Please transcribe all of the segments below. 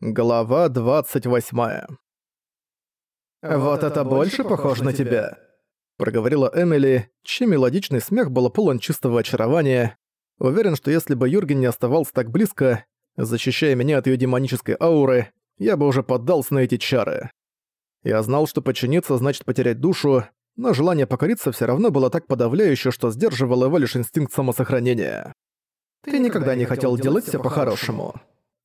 Глава 28. «Вот это больше похоже на тебя», — проговорила Эмили, чей мелодичный смех был полон чистого очарования. Уверен, что если бы Юрген не оставался так близко, защищая меня от её демонической ауры, я бы уже поддался на эти чары. Я знал, что подчиниться значит потерять душу, но желание покориться всё равно было так подавляюще, что сдерживало его лишь инстинкт самосохранения. «Ты никогда не хотел делать всё по-хорошему».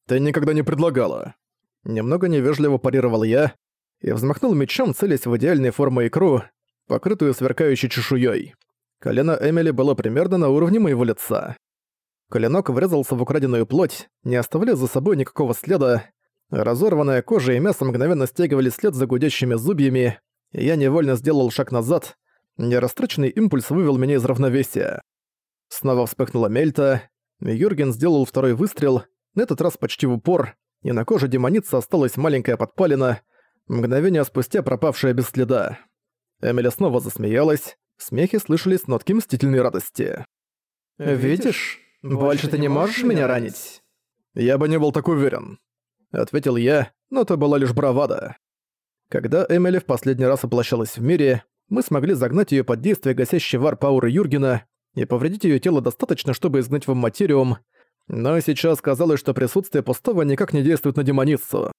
«Ты никогда не предлагала». Немного невежливо парировал я и взмахнул мечом, целясь в идеальной формы икру, покрытую сверкающей чешуей. Колено Эмили было примерно на уровне моего лица. Коленок врезался в украденную плоть, не оставляя за собой никакого следа. Разорванная кожа и мясо мгновенно стягивали след за гудящими зубьями, и я невольно сделал шаг назад. Нерастраченный импульс вывел меня из равновесия. Снова вспыхнула мельта. Юрген сделал второй выстрел, на этот раз почти в упор, и на коже демоницы осталась маленькая подпалина, мгновение спустя пропавшая без следа. Эмили снова засмеялась, в смехе слышались нотки мстительной радости. «Видишь, больше ты не можешь меня ранить?» «Я бы не был так уверен», — ответил я, но это была лишь бравада. Когда Эмили в последний раз воплощалась в мире, мы смогли загнать ее под действие гасящей вар Пауры Юргена и повредить ее тело достаточно, чтобы изгнать в материум, но сейчас казалось, что присутствие пустого никак не действует на демоницу.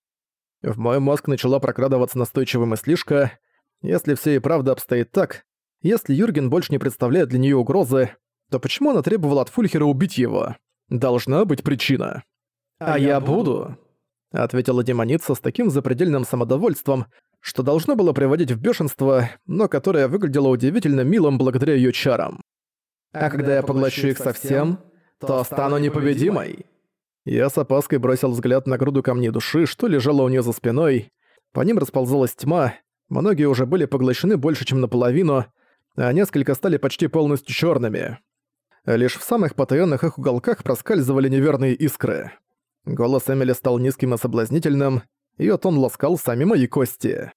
В мой мозг начала прокрадываться настойчивая мыслишка. Если все и правда обстоит так, если Юрген больше не представляет для нее угрозы, то почему она требовала от Фульхера убить его? Должна быть причина. «А я буду», — ответила демоница с таким запредельным самодовольством, что должно было приводить в бешенство, но которое выглядело удивительно милым благодаря ее чарам. «А когда я поглощу их совсем, то стану непобедимой». Я с опаской бросил взгляд на груду камней души, что лежало у нее за спиной. По ним расползалась тьма, многие уже были поглощены больше, чем наполовину, а несколько стали почти полностью черными. Лишь в самых потаённых их уголках проскальзывали неверные искры. Голос Эмили стал низким и соблазнительным, её тон ласкал сами мои кости.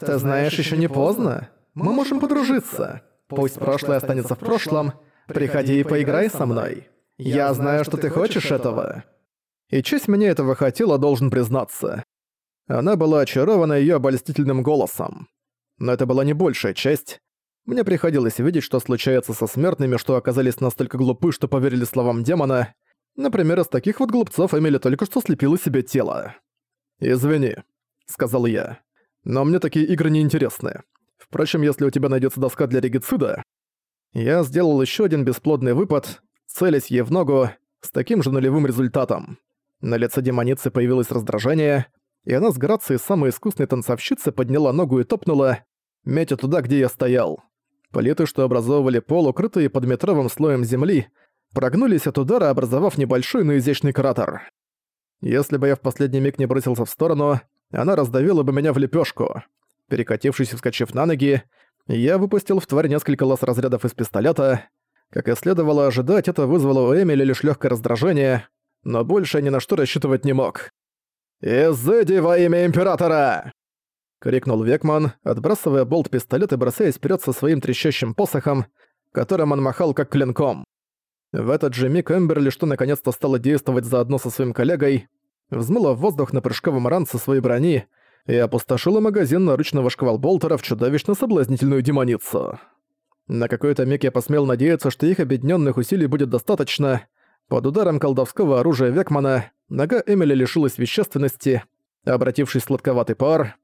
«Ты знаешь, еще не поздно. Мы можем подружиться. Пусть прошлое останется в прошлом. Приходи и поиграй со мной». Я знаю, что ты хочешь этого. И честь меня этого хотела, должен признаться. Она была очарована её обольстительным голосом. Но это была не большая часть. Мне приходилось видеть, что случается со смертными, что оказались настолько глупы, что поверили словам демона. Например, из таких вот глупцов Эмили только что слепила себе тело. «Извини», — сказал я. «Но мне такие игры не интересны. Впрочем, если у тебя найдется доска для регицида...» Я сделал еще один бесплодный выпад, целясь ей в ногу, с таким же нулевым результатом. На лице демоницы появилось раздражение, и она с грацией самой искусной танцовщицы подняла ногу и топнула, метя туда, где я стоял. Плиты, что образовывали пол, укрытые под метровым слоем земли, прогнулись от удара, образовав небольшой, но изящный кратер. Если бы я в последний миг не бросился в сторону, она раздавила бы меня в лепешку. Перекатившись и вскочив на ноги, я выпустил в тварь несколько лаз-разрядов из пистолета, как и следовало ожидать, это вызвало у Эмили лишь легкое раздражение, но больше ни на что рассчитывать не мог. «Изыди во имя Императора!» — крикнул Векман, отбрасывая болт пистолет и бросаясь вперед со своим трещащим посохом, которым он махал как клинком. В этот же миг Эмберли, что наконец-то стало действовать заодно со своим коллегой, взмыла в воздух на прыжковом ранце своей брони и опустошила магазин наручного шквалболтера в чудовищно соблазнительную демоницу. На какой-то миг я посмел надеяться, что их объединенных усилий будет достаточно. Под ударом колдовского оружия Векмана нога Эмили лишилась вещественности, обратившись в сладковатый пар,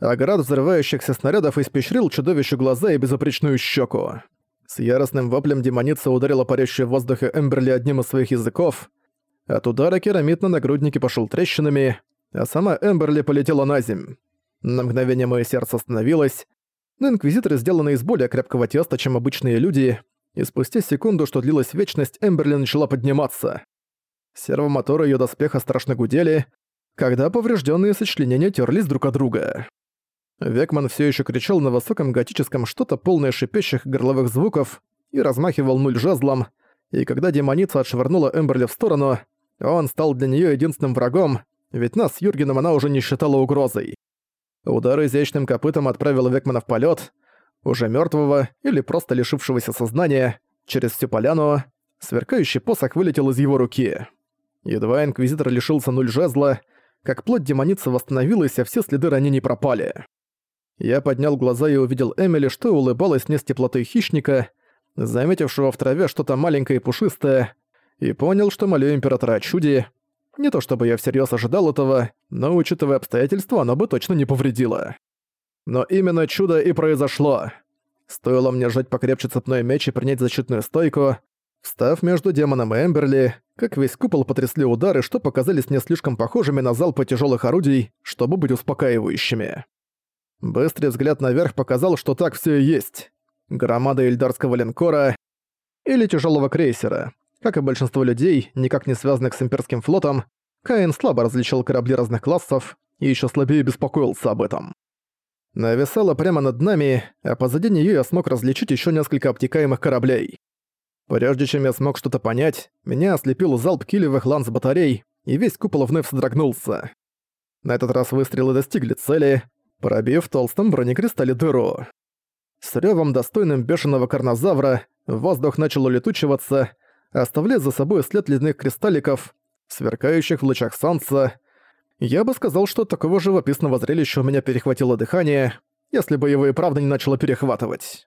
а взрывающихся снарядов испещрил чудовищу глаза и безупречную щеку. С яростным воплем демоница ударила парящую в воздухе Эмберли одним из своих языков. От удара керамид на нагруднике пошел трещинами, а сама Эмберли полетела на земь. На мгновение мое сердце остановилось, но инквизиторы сделаны из более крепкого теста, чем обычные люди, и спустя секунду, что длилась вечность, Эмберли начала подниматься. Сервомоторы её доспеха страшно гудели, когда поврежденные сочленения терлись друг от друга. Векман все еще кричал на высоком готическом что-то полное шипящих горловых звуков и размахивал нуль жезлом, и когда демоница отшвырнула Эмберли в сторону, он стал для нее единственным врагом, ведь нас с Юргеном она уже не считала угрозой. Удар изящным копытом отправил Векмана в полет, уже мертвого или просто лишившегося сознания, через всю поляну. Сверкающий посох вылетел из его руки. Едва Инквизитор лишился нуль жезла, как плоть демоницы восстановилась, а все следы ранений пропали. Я поднял глаза и увидел Эмили, что улыбалась мне с теплотой хищника, заметившего в траве что-то маленькое и пушистое, и понял, что молю императора о чуде. Не то чтобы я всерьез ожидал этого, но, учитывая обстоятельства, оно бы точно не повредило. Но именно чудо и произошло. Стоило мне сжать покрепче цепной меч и принять защитную стойку, встав между демоном и Эмберли, как весь купол потрясли удары, что показались не слишком похожими на залпы тяжелых орудий, чтобы быть успокаивающими. Быстрый взгляд наверх показал, что так все и есть. Громада эльдарского линкора или тяжелого крейсера. Как и большинство людей, никак не связанных с имперским флотом, Каин слабо различил корабли разных классов и еще слабее беспокоился об этом. Нависала прямо над нами, а позади нее я смог различить еще несколько обтекаемых кораблей. Прежде чем я смог что-то понять, меня ослепил залп килевых ланс-батарей, и весь купол вновь содрогнулся. На этот раз выстрелы достигли цели, пробив в толстом бронекристалле дыру. С рёвом, достойным бешеного карнозавра, воздух начал улетучиваться, оставляя за собой след ледяных кристалликов, сверкающих в лучах солнца, я бы сказал, что такого живописного зрелища у меня перехватило дыхание, если бы его и правда не начало перехватывать.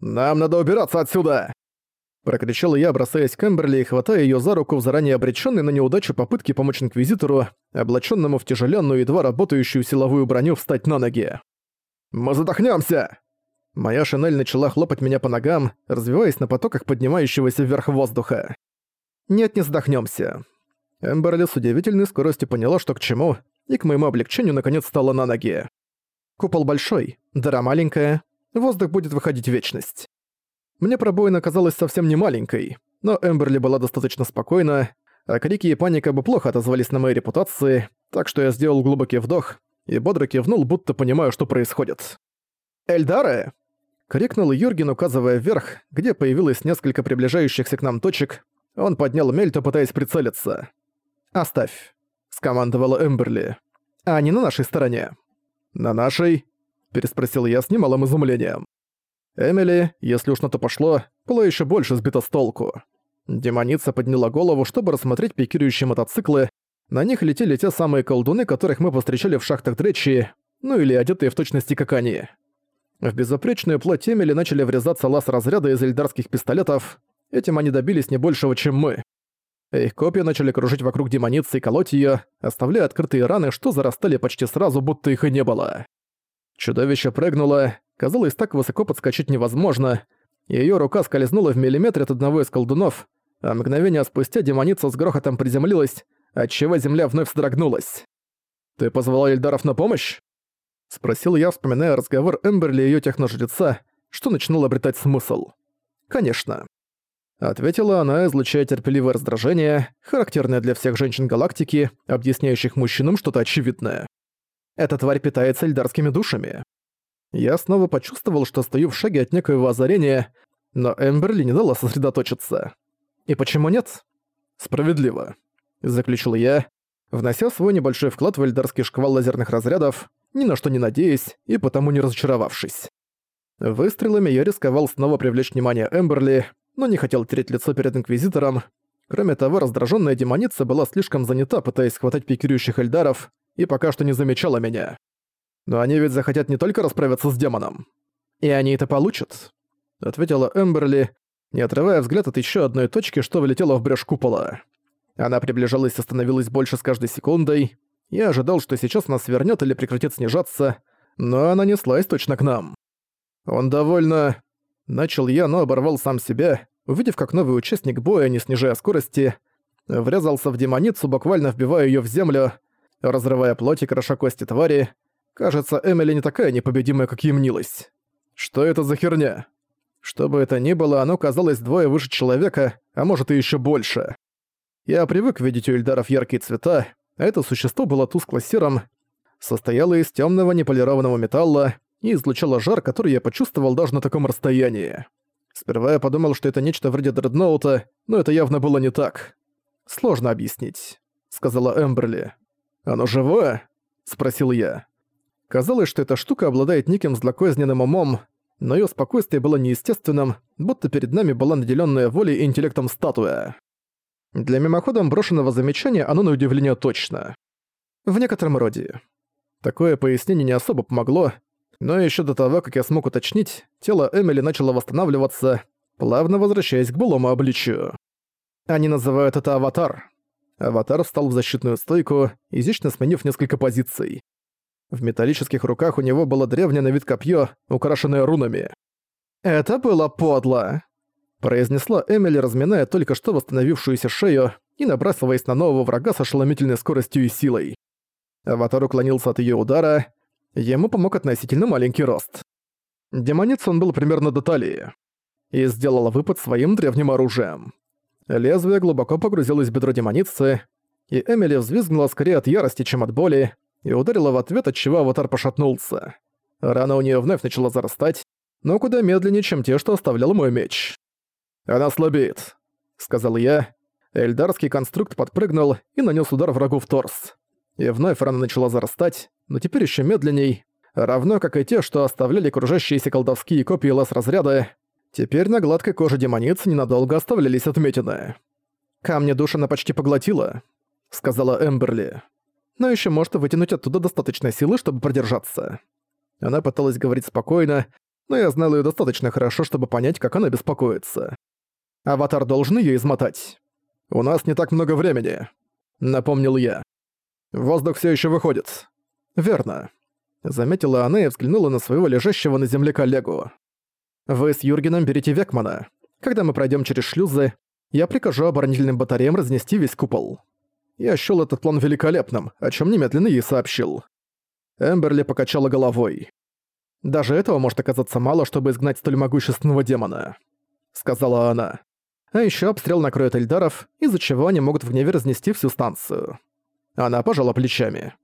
«Нам надо убираться отсюда!» Прокричал я, бросаясь к Эмберли и хватая ее за руку в заранее обреченной на неудачу попытки помочь Инквизитору, облаченному в тяжеленную едва работающую силовую броню, встать на ноги. «Мы задохнемся! Моя шинель начала хлопать меня по ногам, развиваясь на потоках поднимающегося вверх воздуха. «Нет, не задохнемся. Эмберли с удивительной скоростью поняла, что к чему, и к моему облегчению наконец стала на ноги. Купол большой, дыра маленькая, воздух будет выходить в вечность. Мне пробоина казалась совсем не маленькой, но Эмберли была достаточно спокойна, а крики и паника бы плохо отозвались на моей репутации, так что я сделал глубокий вдох и бодро кивнул, будто понимаю, что происходит. «Эльдары!» — крикнул Юрген, указывая вверх, где появилось несколько приближающихся к нам точек. Он поднял мельту, пытаясь прицелиться. «Оставь», — скомандовала Эмберли. «А не на нашей стороне». «На нашей?» — переспросил я с немалым изумлением. Эмили, если уж на то пошло, была еще больше сбита с толку. Демоница подняла голову, чтобы рассмотреть пикирующие мотоциклы. На них летели те самые колдуны, которых мы повстречали в шахтах Дречи, ну или одетые в точности как они. В безупречную плоть Эмили начали врезаться лаз-разряда из эльдарских пистолетов. Этим они добились не большего, чем мы. Их копья начали кружить вокруг демоницы и колоть её, оставляя открытые раны, что зарастали почти сразу, будто их и не было. Чудовище прыгнуло, казалось, так высоко подскочить невозможно, её рука скользнула в миллиметре от одного из колдунов, а мгновение спустя демоница с грохотом приземлилась, отчего земля вновь содрогнулась. «Ты позвала Эльдаров на помощь?» — спросил я, вспоминая разговор Эмберли и её техножреца, что начинал обретать смысл. «Конечно. Ответила она, излучая терпеливое раздражение, характерное для всех женщин галактики, объясняющих мужчинам что-то очевидное. Эта тварь питается эльдарскими душами. Я снова почувствовал, что стою в шаге от некоего озарения, но Эмберли не дала сосредоточиться. И почему нет? Справедливо. Заключил я, внося свой небольшой вклад в эльдарский шквал лазерных разрядов, ни на что не надеясь и потому не разочаровавшись. Выстрелами я рисковал снова привлечь внимание Эмберли, но не хотел тереть лицо перед Инквизитором. Кроме того, раздраженная демоница была слишком занята, пытаясь схватать пикирующих эльдаров, и пока что не замечала меня. Но они ведь захотят не только расправиться с демоном. И они это получат, ответила Эмберли, не отрывая взгляд от еще одной точки, что влетела в брешь купола. Она приближалась и становилась больше с каждой секундой. Я ожидал, что сейчас она свернет или прекратит снижаться, но она неслась точно к нам. Он довольно Начал я, но оборвал сам себя, увидев, как новый участник боя, не снижая скорости, врезался в демоницу, буквально вбивая ее в землю, разрывая плоть и кроша кости твари. Кажется, Эмили не такая непобедимая, как ей мнилась. Что это за херня? Что бы это ни было, оно казалось двое выше человека, а может и еще больше. Я привык видеть у Эльдаров яркие цвета, это существо было тускло-серым, состояло из темного неполированного металла, и излучала жар, который я почувствовал даже на таком расстоянии. Сперва я подумал, что это нечто вроде дредноута, но это явно было не так. «Сложно объяснить», — сказала Эмберли. «Оно живое?» — спросил я. Казалось, что эта штука обладает неким злокозненным умом, но её спокойствие было неестественным, будто перед нами была наделённая волей и интеллектом статуя. Для мимоходом брошенного замечания оно на удивление точно. В некотором роде. Такое пояснение не особо помогло, но еще до того, как я смог уточнить, тело Эмили начало восстанавливаться, плавно возвращаясь к былому обличию. Они называют это «аватар». Аватар встал в защитную стойку, изящно сменив несколько позиций. В металлических руках у него было древнее на вид копье, украшенное рунами. «Это было подло!» Произнесла Эмили, разминая только что восстановившуюся шею и набрасываясь на нового врага с ошеломительной скоростью и силой. Аватар уклонился от ее удара, ему помог относительно маленький рост. Демониц он был примерно до талии и сделала выпад своим древним оружием. Лезвие глубоко погрузилось в бедро демоницы, и Эмили взвизгнула скорее от ярости, чем от боли, и ударила в ответ, от чего аватар пошатнулся. Рана у нее вновь начала зарастать, но куда медленнее, чем те, что оставлял мой меч. «Она слабеет», — сказал я. Эльдарский конструкт подпрыгнул и нанес удар врагу в торс. И вновь рана начала зарастать, но теперь еще медленней, равно как и те, что оставляли кружащиеся колдовские копии лаз-разряда. Теперь на гладкой коже демоницы ненадолго оставлялись отметины. «Камни душа она почти поглотила», — сказала Эмберли. «Но еще может вытянуть оттуда достаточно силы, чтобы продержаться». Она пыталась говорить спокойно, но я знал ее достаточно хорошо, чтобы понять, как она беспокоится. Аватар должен ее измотать. «У нас не так много времени», — напомнил я. Воздух все еще выходит. Верно. Заметила она и взглянула на своего лежащего на земле коллегу. Вы с Юргеном берите Векмана. Когда мы пройдем через шлюзы, я прикажу оборонительным батареям разнести весь купол. Я счёл этот план великолепным, о чем немедленно ей сообщил. Эмберли покачала головой. «Даже этого может оказаться мало, чтобы изгнать столь могущественного демона», — сказала она. «А еще обстрел накроет Эльдаров, из-за чего они могут в гневе разнести всю станцию. Она пожала плечами.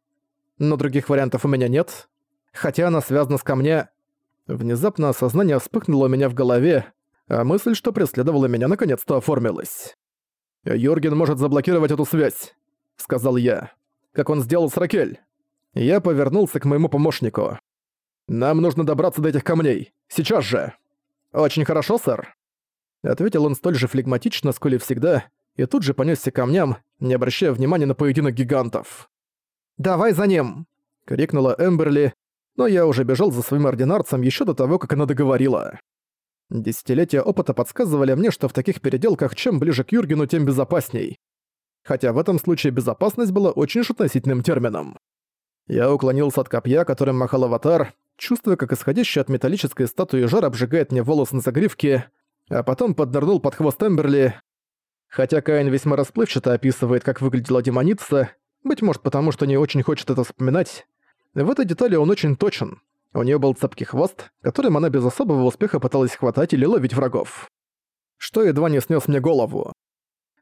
Но других вариантов у меня нет. Хотя она связана с камня... Внезапно осознание вспыхнуло у меня в голове, а мысль, что преследовала меня, наконец-то оформилась. «Юрген может заблокировать эту связь», — сказал я. «Как он сделал с Ракель». Я повернулся к моему помощнику. «Нам нужно добраться до этих камней. Сейчас же!» «Очень хорошо, сэр», — ответил он столь же флегматично, сколь и всегда, и тут же понесся камням, не обращая внимания на поединок гигантов. «Давай за ним!» — крикнула Эмберли, но я уже бежал за своим ординарцем еще до того, как она договорила. Десятилетия опыта подсказывали мне, что в таких переделках чем ближе к Юргену, тем безопасней. Хотя в этом случае безопасность была очень уж относительным термином. Я уклонился от копья, которым махал аватар, чувствуя, как исходящий от металлической статуи жар обжигает мне волосы на загривке, а потом поднырнул под хвост Эмберли, Хотя Каин весьма расплывчато описывает, как выглядела демоница, быть может потому, что не очень хочет это вспоминать, в этой детали он очень точен. У нее был цепкий хвост, которым она без особого успеха пыталась хватать или ловить врагов. Что едва не снес мне голову.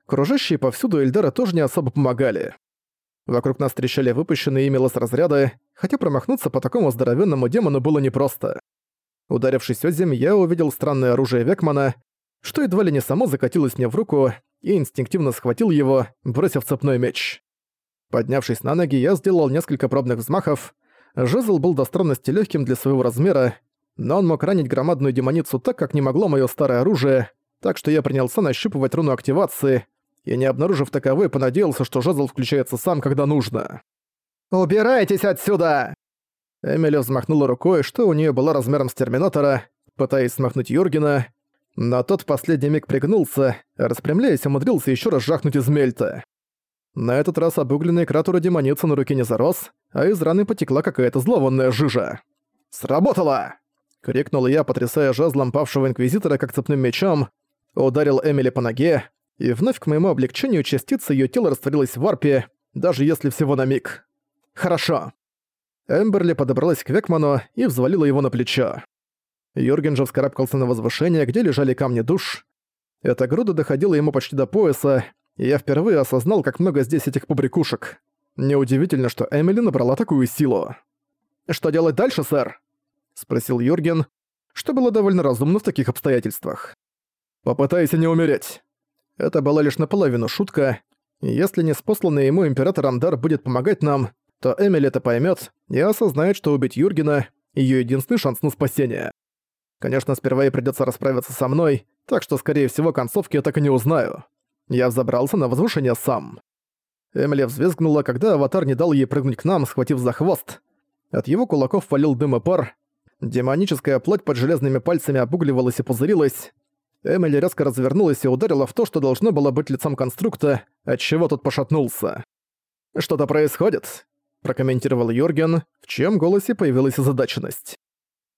Кружащие повсюду Эльдара тоже не особо помогали. Вокруг нас трещали выпущенные ими разряды, хотя промахнуться по такому здоровенному демону было непросто. Ударившись о землю, я увидел странное оружие Векмана, что едва ли не само закатилось мне в руку, и инстинктивно схватил его, бросив цепной меч. Поднявшись на ноги, я сделал несколько пробных взмахов. Жезл был до странности легким для своего размера, но он мог ранить громадную демоницу так, как не могло мое старое оружие, так что я принялся нащупывать руну активации, и не обнаружив таковой, понадеялся, что жезл включается сам, когда нужно. «Убирайтесь отсюда!» Эмили взмахнула рукой, что у нее была размером с Терминатора, пытаясь смахнуть Юргена, но тот в последний миг пригнулся, распрямляясь, умудрился еще раз жахнуть из мельта. На этот раз обугленный кратер демоницы на руке не зарос, а из раны потекла какая-то зловонная жижа. «Сработало!» — крикнул я, потрясая жезлом павшего инквизитора как цепным мечом, ударил Эмили по ноге, и вновь к моему облегчению частица ее тела растворилась в варпе, даже если всего на миг. «Хорошо». Эмберли подобралась к Векману и взвалила его на плечо. Юрген же вскарабкался на возвышение, где лежали камни душ. Эта груда доходила ему почти до пояса, и я впервые осознал, как много здесь этих побрякушек. Неудивительно, что Эмили набрала такую силу. «Что делать дальше, сэр?» — спросил Юрген, что было довольно разумно в таких обстоятельствах. «Попытайся не умереть». Это была лишь наполовину шутка, если неспосланный ему императором дар будет помогать нам, то Эмили это поймет и осознает, что убить Юргена — ее единственный шанс на спасение. Конечно, сперва ей придётся расправиться со мной, так что, скорее всего, концовки я так и не узнаю. Я взобрался на возвышение сам. Эмили взвизгнула, когда аватар не дал ей прыгнуть к нам, схватив за хвост. От его кулаков валил дым и пар. Демоническая плоть под железными пальцами обугливалась и пузырилась. Эмили резко развернулась и ударила в то, что должно было быть лицом конструкта, отчего тот пошатнулся. «Что-то происходит», — прокомментировал Йорген, в чьем голосе появилась озадаченность.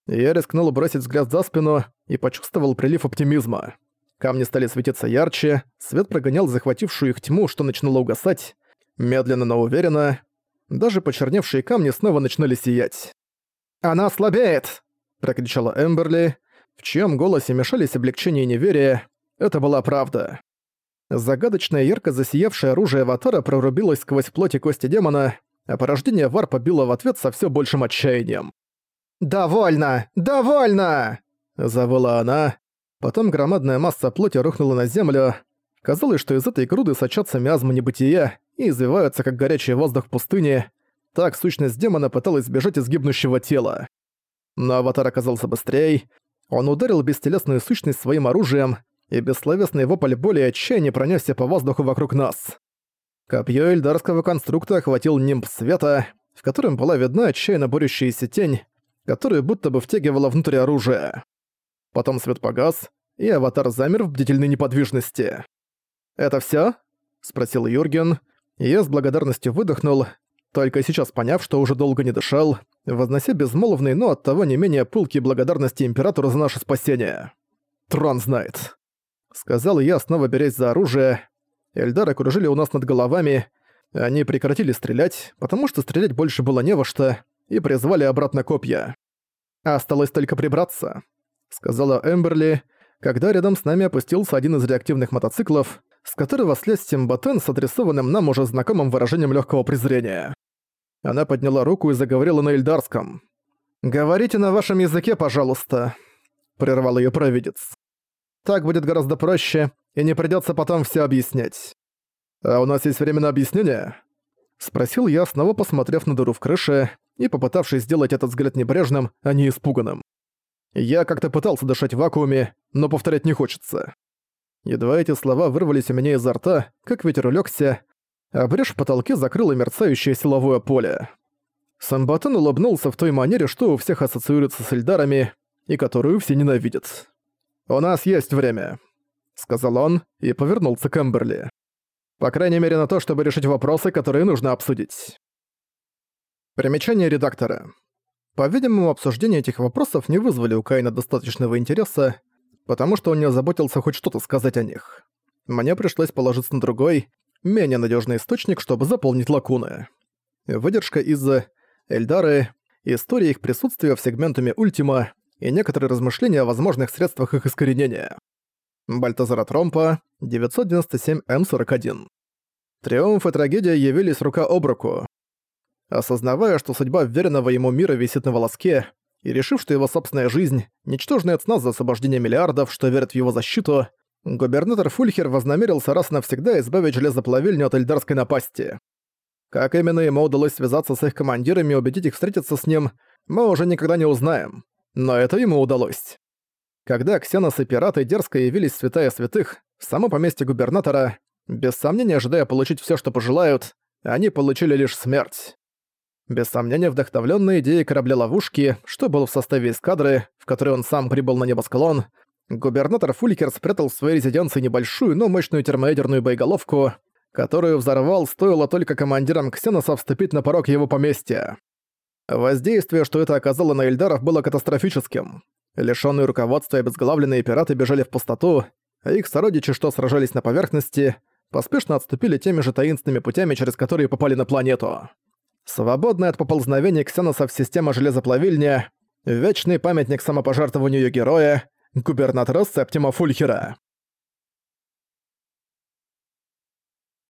Я рискнул бросить взгляд за спину и почувствовал прилив оптимизма. Камни стали светиться ярче, свет прогонял захватившую их тьму, что начинало угасать. Медленно, но уверенно. Даже почерневшие камни снова начинали сиять. «Она слабеет!» — прокричала Эмберли, в чьем голосе мешались облегчение и неверие. Это была правда. Загадочное ярко засиявшее оружие Аватара прорубилось сквозь плоть и кости демона, а порождение Вар побило в ответ со все большим отчаянием. «Довольно! Довольно!» — завыла она, Потом громадная масса плоти рухнула на землю. Казалось, что из этой груды сочатся миазмы небытия и извиваются, как горячий воздух в пустыне. Так сущность демона пыталась сбежать из гибнущего тела. Но аватар оказался быстрее. Он ударил бестелесную сущность своим оружием, и бессловесный вопль боли и отчаяния пронесся по воздуху вокруг нас. Копье эльдарского конструкта охватил нимб света, в котором была видна отчаянно борющаяся тень, которая будто бы втягивала внутрь оружия. Потом свет погас, и аватар замер в бдительной неподвижности. «Это всё?» — спросил Юрген, и я с благодарностью выдохнул, только сейчас поняв, что уже долго не дышал, вознося безмолвный, но оттого не менее пылкие благодарности Императору за наше спасение. «Трон знает», — сказал я, снова берясь за оружие. Эльдар окружили у нас над головами, они прекратили стрелять, потому что стрелять больше было не во что, и призвали обратно копья. Осталось только прибраться сказала Эмберли, когда рядом с нами опустился один из реактивных мотоциклов, с которого слез Симбатен с адресованным нам уже знакомым выражением легкого презрения. Она подняла руку и заговорила на Эльдарском. «Говорите на вашем языке, пожалуйста», — прервал ее провидец. «Так будет гораздо проще, и не придется потом все объяснять». «А у нас есть время на объяснение?» — спросил я, снова посмотрев на дыру в крыше и попытавшись сделать этот взгляд небрежным, а не испуганным. Я как-то пытался дышать в вакууме, но повторять не хочется. Едва эти слова вырвались у меня изо рта, как ветер улегся, а брешь в потолке закрыло мерцающее силовое поле. Самбатан улыбнулся в той манере, что у всех ассоциируется с Эльдарами, и которую все ненавидят. «У нас есть время», — сказал он и повернулся к Эмберли. «По крайней мере на то, чтобы решить вопросы, которые нужно обсудить». Примечание редактора. По-видимому, обсуждение этих вопросов не вызвали у Кайна достаточного интереса, потому что он не озаботился хоть что-то сказать о них. Мне пришлось положиться на другой, менее надежный источник, чтобы заполнить лакуны. Выдержка из Эльдары, история их присутствия в сегментуме Ультима и некоторые размышления о возможных средствах их искоренения. Бальтазара Тромпа, 997М41. Триумф и трагедия явились рука об руку. Осознавая, что судьба вверенного ему мира висит на волоске, и решив, что его собственная жизнь – ничтожная цена за освобождение миллиардов, что верят в его защиту, губернатор Фульхер вознамерился раз навсегда избавить железоплавильню от эльдарской напасти. Как именно ему удалось связаться с их командирами и убедить их встретиться с ним, мы уже никогда не узнаем. Но это ему удалось. Когда Ксенос и пираты дерзко явились в святая святых, в само поместье губернатора, без сомнения ожидая получить все, что пожелают, они получили лишь смерть. Без сомнения, вдохновленной идеей корабля-ловушки, что был в составе эскадры, в которой он сам прибыл на небосклон, губернатор Фуликер спрятал в своей резиденции небольшую, но мощную термоядерную боеголовку, которую взорвал, стоило только командирам Ксеноса вступить на порог его поместья. Воздействие, что это оказало на Эльдаров, было катастрофическим. Лишённые руководства и обезглавленные пираты бежали в пустоту, а их сородичи, что сражались на поверхности, поспешно отступили теми же таинственными путями, через которые попали на планету. Свободная от поползновений ксеносов система железоплавильня, вечный памятник самопожертвованию героя, губернатора Септима Фульхера.